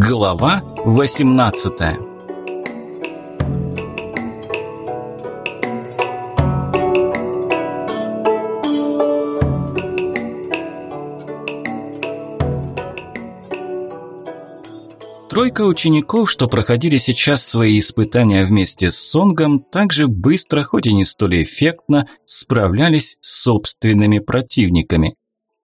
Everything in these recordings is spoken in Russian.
Глава 18 Тройка учеников, что проходили сейчас свои испытания вместе с Сонгом, также быстро, хоть и не столь эффектно, справлялись с собственными противниками.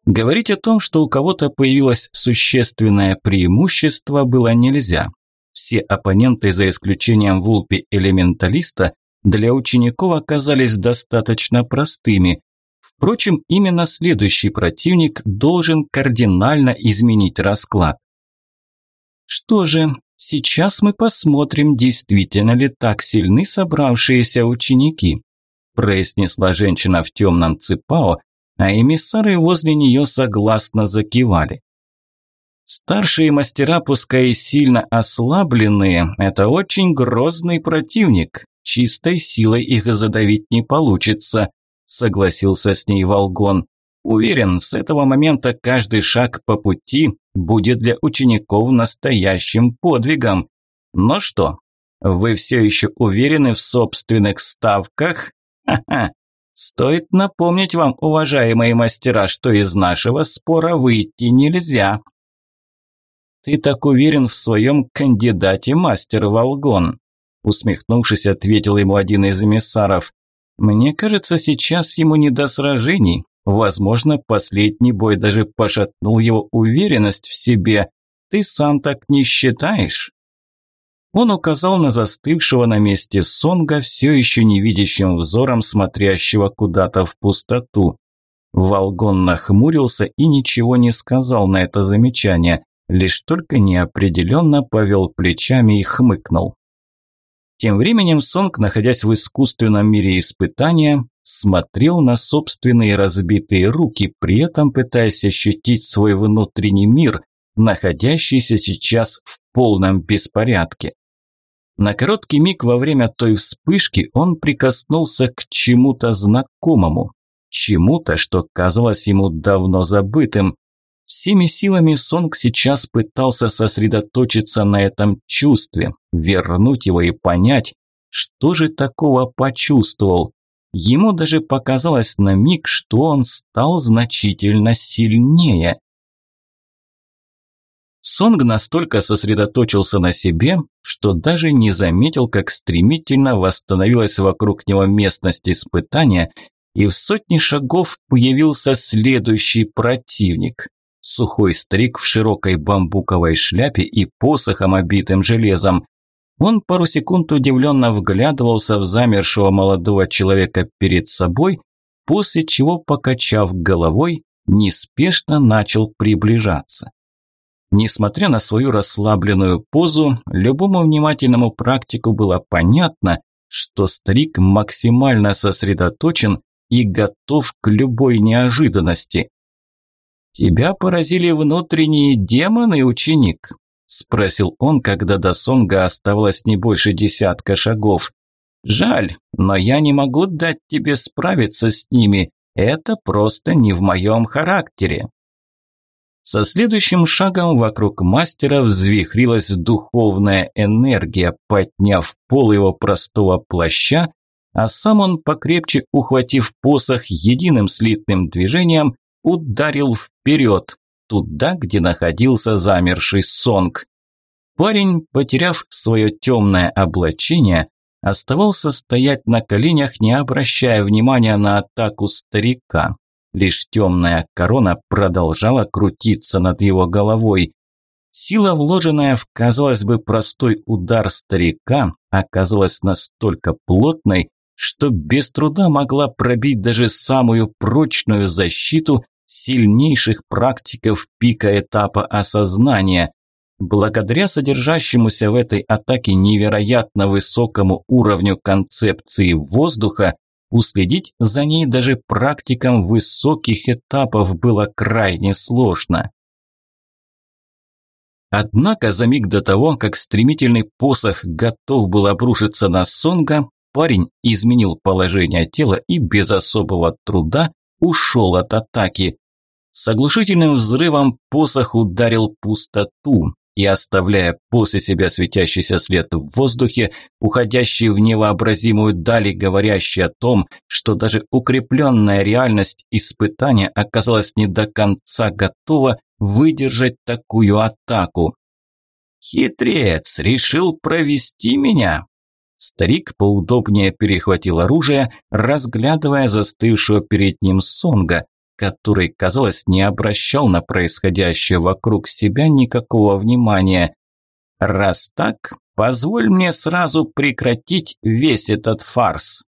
Говорить о том, что у кого-то появилось существенное преимущество, было нельзя. Все оппоненты, за исключением Вулпи Элементалиста, для учеников оказались достаточно простыми. Впрочем, именно следующий противник должен кардинально изменить расклад. Что же, сейчас мы посмотрим, действительно ли так сильны собравшиеся ученики, произнесла женщина в темном цепао, а эмиссары возле нее согласно закивали. Старшие мастера, пускай и сильно ослабленные, это очень грозный противник. Чистой силой их задавить не получится, согласился с ней Волгон. Уверен, с этого момента каждый шаг по пути будет для учеников настоящим подвигом. Но что, вы все еще уверены в собственных ставках? Ха-ха. Стоит напомнить вам, уважаемые мастера, что из нашего спора выйти нельзя. Ты так уверен в своем кандидате, мастер Волгон? Усмехнувшись, ответил ему один из эмиссаров. Мне кажется, сейчас ему не до сражений. Возможно, последний бой даже пошатнул его уверенность в себе. Ты сам так не считаешь? Он указал на застывшего на месте Сонга, все еще невидящим взором смотрящего куда-то в пустоту. Волгон нахмурился и ничего не сказал на это замечание, лишь только неопределенно повел плечами и хмыкнул. Тем временем Сонг, находясь в искусственном мире испытания, смотрел на собственные разбитые руки, при этом пытаясь ощутить свой внутренний мир, находящийся сейчас в полном беспорядке. На короткий миг во время той вспышки он прикоснулся к чему-то знакомому, чему-то, что казалось ему давно забытым. Всеми силами Сонг сейчас пытался сосредоточиться на этом чувстве, вернуть его и понять, что же такого почувствовал, Ему даже показалось на миг, что он стал значительно сильнее. Сонг настолько сосредоточился на себе, что даже не заметил, как стремительно восстановилась вокруг него местность испытания, и в сотни шагов появился следующий противник. Сухой старик в широкой бамбуковой шляпе и посохом, обитым железом. Он пару секунд удивленно вглядывался в замершего молодого человека перед собой, после чего, покачав головой, неспешно начал приближаться. Несмотря на свою расслабленную позу, любому внимательному практику было понятно, что старик максимально сосредоточен и готов к любой неожиданности. «Тебя поразили внутренние демоны, ученик?» – спросил он, когда до Сонга оставалось не больше десятка шагов. «Жаль, но я не могу дать тебе справиться с ними. Это просто не в моем характере». Со следующим шагом вокруг мастера взвихрилась духовная энергия, подняв пол его простого плаща, а сам он, покрепче ухватив посох единым слитным движением, ударил вперед, туда, где находился замерший Сонг. Парень, потеряв свое темное облачение, оставался стоять на коленях, не обращая внимания на атаку старика. Лишь темная корона продолжала крутиться над его головой. Сила, вложенная в, казалось бы, простой удар старика, оказалась настолько плотной, что без труда могла пробить даже самую прочную защиту сильнейших практиков пика этапа осознания. Благодаря содержащемуся в этой атаке невероятно высокому уровню концепции воздуха, уследить за ней даже практикам высоких этапов было крайне сложно. Однако за миг до того, как стремительный посох готов был обрушиться на Сонга, парень изменил положение тела и без особого труда ушел от атаки. С оглушительным взрывом посох ударил пустоту, и оставляя после себя светящийся след в воздухе, уходящий в невообразимую даль и говорящий о том, что даже укрепленная реальность испытания оказалась не до конца готова выдержать такую атаку. «Хитрец, решил провести меня!» Старик поудобнее перехватил оружие, разглядывая застывшего перед ним Сонга, который, казалось, не обращал на происходящее вокруг себя никакого внимания. «Раз так, позволь мне сразу прекратить весь этот фарс».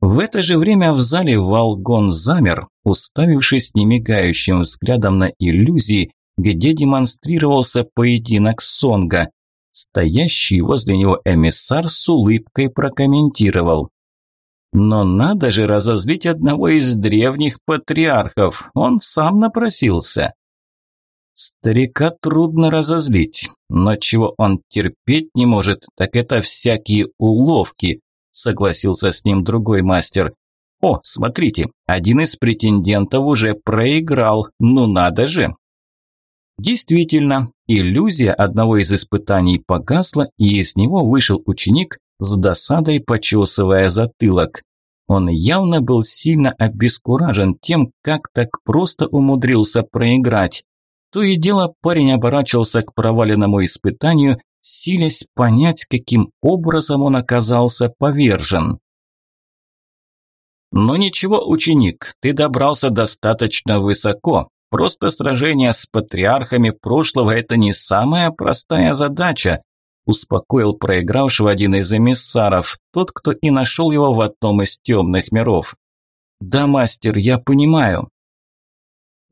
В это же время в зале Волгон замер, уставившись немигающим взглядом на иллюзии, где демонстрировался поединок Сонга. Стоящий возле него эмиссар с улыбкой прокомментировал. Но надо же разозлить одного из древних патриархов, он сам напросился. Старика трудно разозлить, но чего он терпеть не может, так это всякие уловки, согласился с ним другой мастер. О, смотрите, один из претендентов уже проиграл, ну надо же. Действительно, иллюзия одного из испытаний погасла, и из него вышел ученик с досадой почесывая затылок. Он явно был сильно обескуражен тем, как так просто умудрился проиграть. То и дело парень оборачивался к проваленному испытанию, силясь понять, каким образом он оказался повержен. «Ну ничего, ученик, ты добрался достаточно высоко. Просто сражение с патриархами прошлого – это не самая простая задача успокоил проигравшего один из эмиссаров, тот, кто и нашел его в одном из темных миров. «Да, мастер, я понимаю».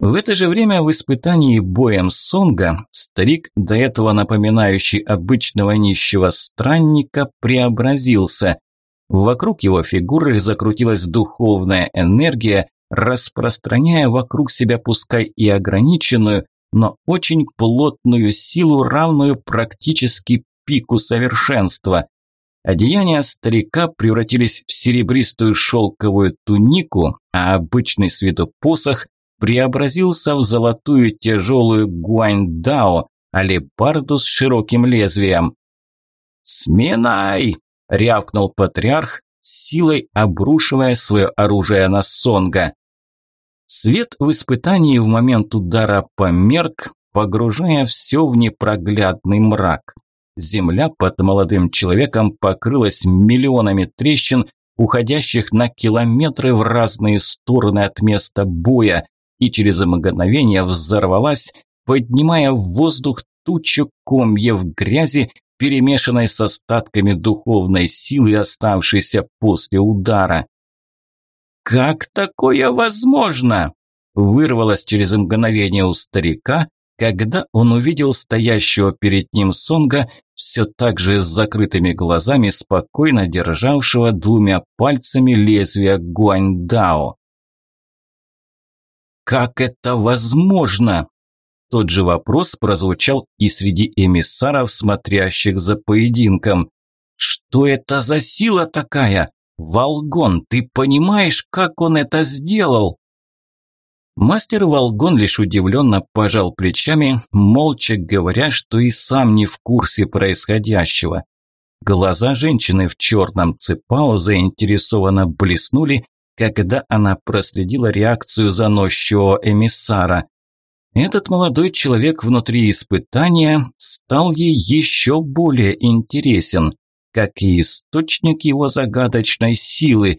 В это же время в испытании боем Сонга старик, до этого напоминающий обычного нищего странника, преобразился. Вокруг его фигуры закрутилась духовная энергия, распространяя вокруг себя пускай и ограниченную, но очень плотную силу, равную практически пику совершенства. Одеяния старика превратились в серебристую шелковую тунику, а обычный с виду посох преобразился в золотую тяжелую гуаньдао, алебарду с широким лезвием. «Сминай!» – рявкнул патриарх, силой обрушивая свое оружие на Сонга. Свет в испытании в момент удара померк, погружая все в непроглядный мрак. Земля под молодым человеком покрылась миллионами трещин, уходящих на километры в разные стороны от места боя, и через мгновение взорвалась, поднимая в воздух тучу комьев грязи, перемешанной с остатками духовной силы, оставшейся после удара. «Как такое возможно?» вырвалось через мгновение у старика, когда он увидел стоящего перед ним Сонга, все так же с закрытыми глазами, спокойно державшего двумя пальцами лезвие Гуаньдао. «Как это возможно?» Тот же вопрос прозвучал и среди эмиссаров, смотрящих за поединком. «Что это за сила такая? Волгон, ты понимаешь, как он это сделал?» Мастер Волгон лишь удивленно пожал плечами, молча говоря, что и сам не в курсе происходящего. Глаза женщины в черном цепао заинтересованно блеснули, когда она проследила реакцию заносчивого эмиссара. Этот молодой человек внутри испытания стал ей еще более интересен, как и источник его загадочной силы,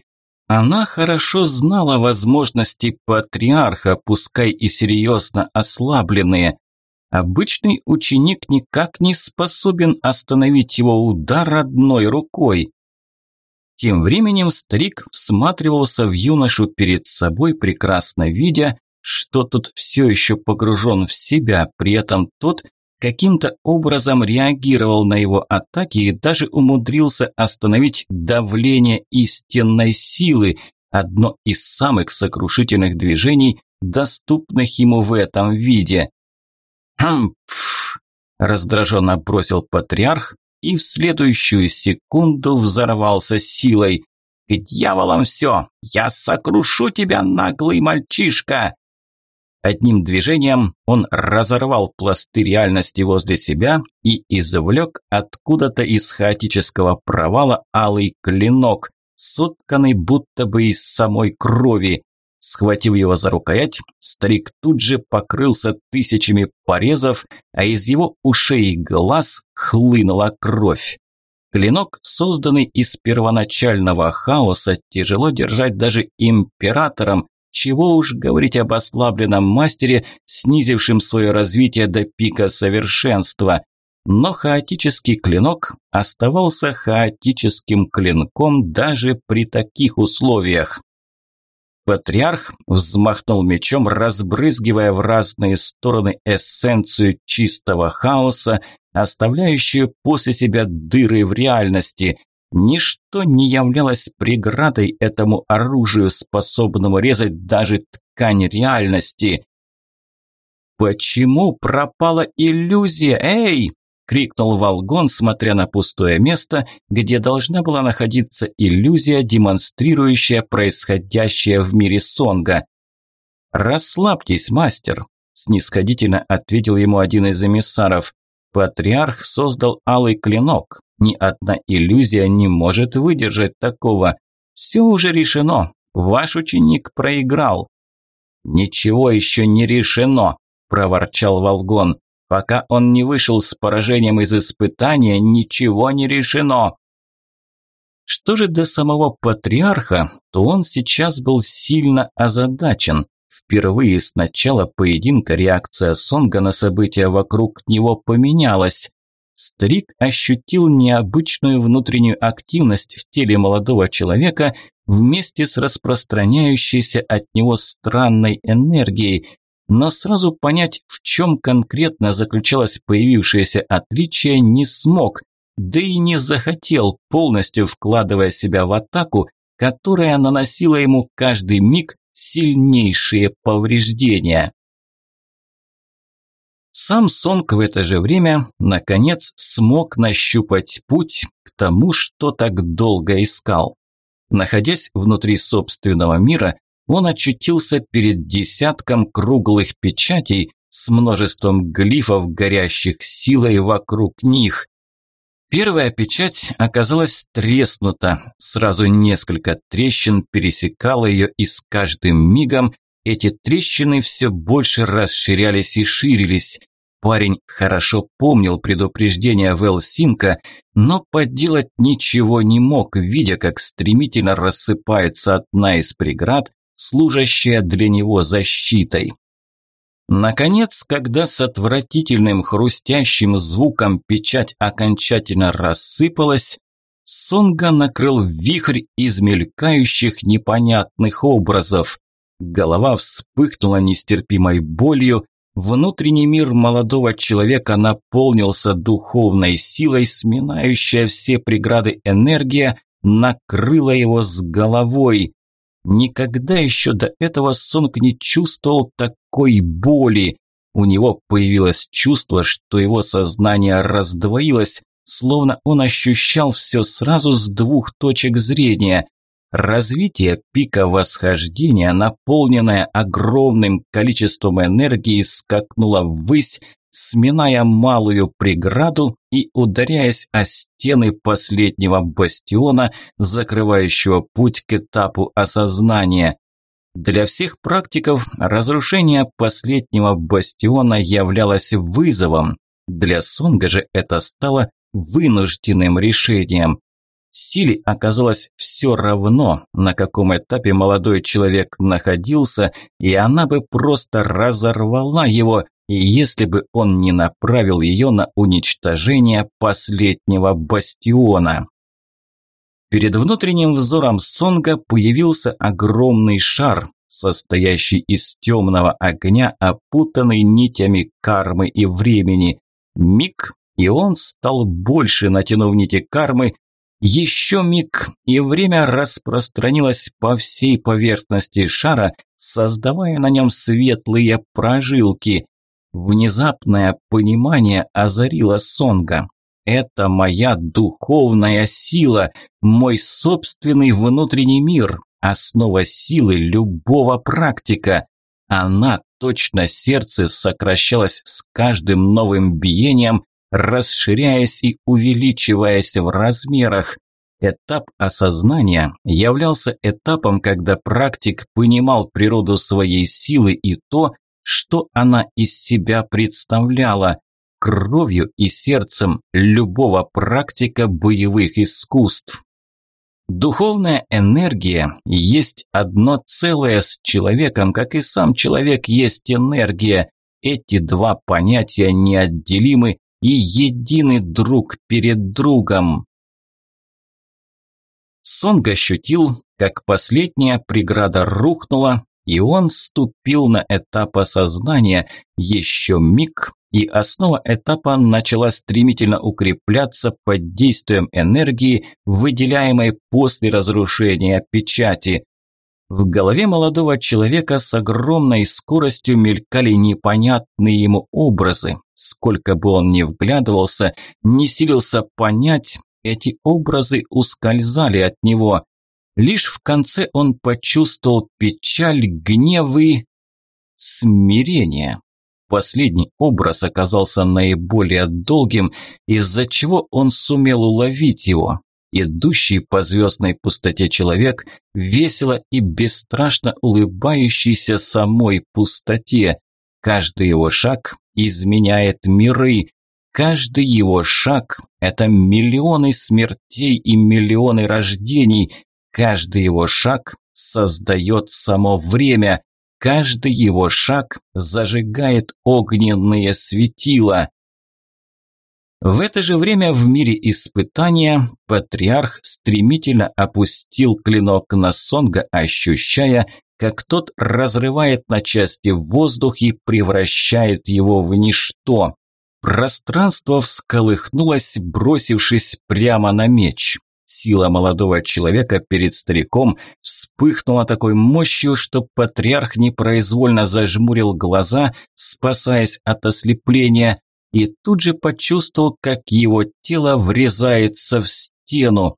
она хорошо знала возможности патриарха, пускай и серьезно ослабленные. Обычный ученик никак не способен остановить его удар одной рукой. Тем временем старик всматривался в юношу перед собой, прекрасно видя, что тот все еще погружен в себя, при этом тот каким-то образом реагировал на его атаки и даже умудрился остановить давление истинной силы, одно из самых сокрушительных движений, доступных ему в этом виде. «Хм, раздраженно бросил патриарх и в следующую секунду взорвался силой. «К дьяволам все! Я сокрушу тебя, наглый мальчишка!» Одним движением он разорвал пласты реальности возле себя и извлек откуда-то из хаотического провала алый клинок, сотканный будто бы из самой крови. Схватив его за рукоять, старик тут же покрылся тысячами порезов, а из его ушей и глаз хлынула кровь. Клинок, созданный из первоначального хаоса, тяжело держать даже императором, чего уж говорить об ослабленном мастере, снизившем свое развитие до пика совершенства. Но хаотический клинок оставался хаотическим клинком даже при таких условиях. Патриарх взмахнул мечом, разбрызгивая в разные стороны эссенцию чистого хаоса, оставляющую после себя дыры в реальности. Ничто не являлось преградой этому оружию, способному резать даже ткань реальности. «Почему пропала иллюзия? Эй!» – крикнул Волгон, смотря на пустое место, где должна была находиться иллюзия, демонстрирующая происходящее в мире Сонга. «Расслабьтесь, мастер», – снисходительно ответил ему один из эмиссаров. «Патриарх создал алый клинок. Ни одна иллюзия не может выдержать такого. Все уже решено. Ваш ученик проиграл. Ничего еще не решено, проворчал Волгон. Пока он не вышел с поражением из испытания, ничего не решено. Что же до самого патриарха, то он сейчас был сильно озадачен. Впервые с начала поединка реакция Сонга на события вокруг него поменялась. Старик ощутил необычную внутреннюю активность в теле молодого человека вместе с распространяющейся от него странной энергией, но сразу понять, в чем конкретно заключалось появившееся отличие, не смог, да и не захотел, полностью вкладывая себя в атаку, которая наносила ему каждый миг сильнейшие повреждения. Сам Сонг в это же время, наконец, смог нащупать путь к тому, что так долго искал. Находясь внутри собственного мира, он очутился перед десятком круглых печатей с множеством глифов, горящих силой вокруг них. Первая печать оказалась треснута, сразу несколько трещин пересекало ее и с каждым мигом эти трещины все больше расширялись и ширились. Парень хорошо помнил предупреждение Велсинка, но поделать ничего не мог, видя, как стремительно рассыпается одна из преград, служащая для него защитой. Наконец, когда с отвратительным хрустящим звуком печать окончательно рассыпалась, Сонга накрыл вихрь из мелькающих непонятных образов. Голова вспыхнула нестерпимой болью, внутренний мир молодого человека наполнился духовной силой, сминающая все преграды энергия, накрыла его с головой. Никогда еще до этого Сонг не чувствовал такой боли. У него появилось чувство, что его сознание раздвоилось, словно он ощущал все сразу с двух точек зрения. Развитие пика восхождения, наполненное огромным количеством энергии, скакнуло ввысь, сминая малую преграду и ударяясь о стены последнего бастиона, закрывающего путь к этапу осознания. Для всех практиков разрушение последнего бастиона являлось вызовом. Для Сонга же это стало вынужденным решением. Силе оказалось все равно, на каком этапе молодой человек находился, и она бы просто разорвала его, если бы он не направил ее на уничтожение последнего бастиона. Перед внутренним взором Сонга появился огромный шар, состоящий из темного огня, опутанный нитями кармы и времени. Миг, и он стал больше, натянув нити кармы, еще миг, и время распространилось по всей поверхности шара, создавая на нем светлые прожилки. Внезапное понимание озарило Сонга. Это моя духовная сила, мой собственный внутренний мир, основа силы любого практика. Она, точно сердце, сокращалась с каждым новым биением, расширяясь и увеличиваясь в размерах. Этап осознания являлся этапом, когда практик понимал природу своей силы и то, что она из себя представляла, кровью и сердцем любого практика боевых искусств. Духовная энергия есть одно целое с человеком, как и сам человек есть энергия. Эти два понятия неотделимы и едины друг перед другом. Сонг ощутил, как последняя преграда рухнула, и он ступил на этап осознания, еще миг, и основа этапа начала стремительно укрепляться под действием энергии, выделяемой после разрушения печати. В голове молодого человека с огромной скоростью мелькали непонятные ему образы. Сколько бы он ни вглядывался, не силился понять, эти образы ускользали от него. Лишь в конце он почувствовал печаль, гнев и смирение. Последний образ оказался наиболее долгим, из-за чего он сумел уловить его. Идущий по звездной пустоте человек, весело и бесстрашно улыбающийся самой пустоте. Каждый его шаг изменяет миры. Каждый его шаг – это миллионы смертей и миллионы рождений. Каждый его шаг создает само время. Каждый его шаг зажигает огненные светила. В это же время в мире испытания патриарх стремительно опустил клинок на Сонга, ощущая, как тот разрывает на части воздух и превращает его в ничто. Пространство всколыхнулось, бросившись прямо на меч. Сила молодого человека перед стариком вспыхнула такой мощью, что патриарх непроизвольно зажмурил глаза, спасаясь от ослепления, и тут же почувствовал, как его тело врезается в стену.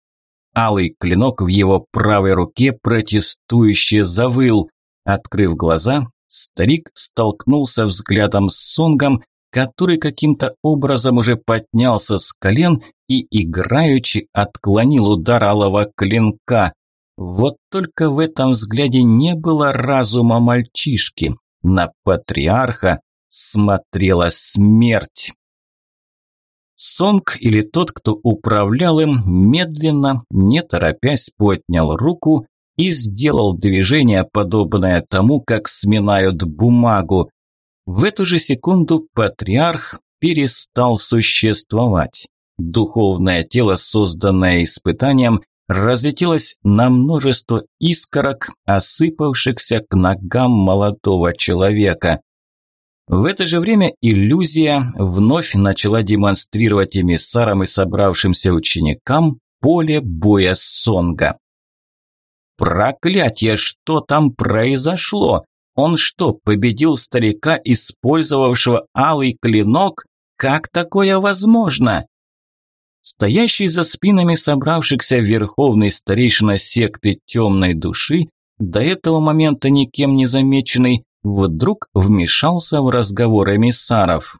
Алый клинок в его правой руке протестующе завыл. Открыв глаза, старик столкнулся взглядом с Сонгом, который каким-то образом уже поднялся с колен и играючи отклонил удар алого клинка. Вот только в этом взгляде не было разума мальчишки. На патриарха смотрела смерть. Сонг или тот, кто управлял им, медленно, не торопясь, поднял руку и сделал движение, подобное тому, как сминают бумагу. В эту же секунду патриарх перестал существовать. Духовное тело, созданное испытанием, разлетелось на множество искорок, осыпавшихся к ногам молодого человека. В это же время иллюзия вновь начала демонстрировать эмиссарам и собравшимся ученикам поле боя Сонга. «Проклятие, что там произошло? Он что, победил старика, использовавшего алый клинок? Как такое возможно?» Стоящий за спинами собравшихся верховный старейшина секты темной души, до этого момента никем не замеченный, вдруг вмешался в разговор эмиссаров.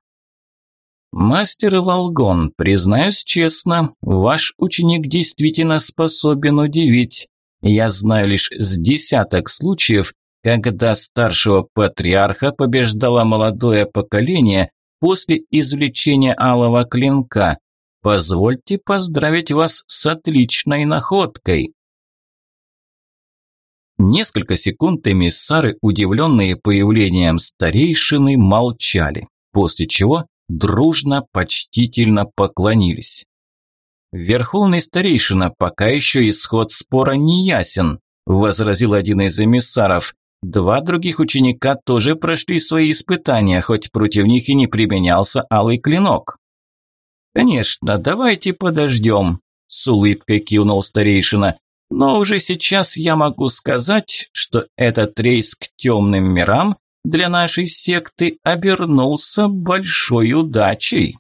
«Мастер Волгон, признаюсь честно, ваш ученик действительно способен удивить. Я знаю лишь с десяток случаев, когда старшего патриарха побеждало молодое поколение после извлечения алого клинка. Позвольте поздравить вас с отличной находкой. Несколько секунд эмиссары, удивленные появлением старейшины, молчали, после чего дружно, почтительно поклонились. «Верховный старейшина, пока еще исход спора не ясен», – возразил один из эмиссаров. «Два других ученика тоже прошли свои испытания, хоть против них и не применялся алый клинок». «Конечно, давайте подождем», – с улыбкой кивнул старейшина. «Но уже сейчас я могу сказать, что этот рейс к темным мирам для нашей секты обернулся большой удачей».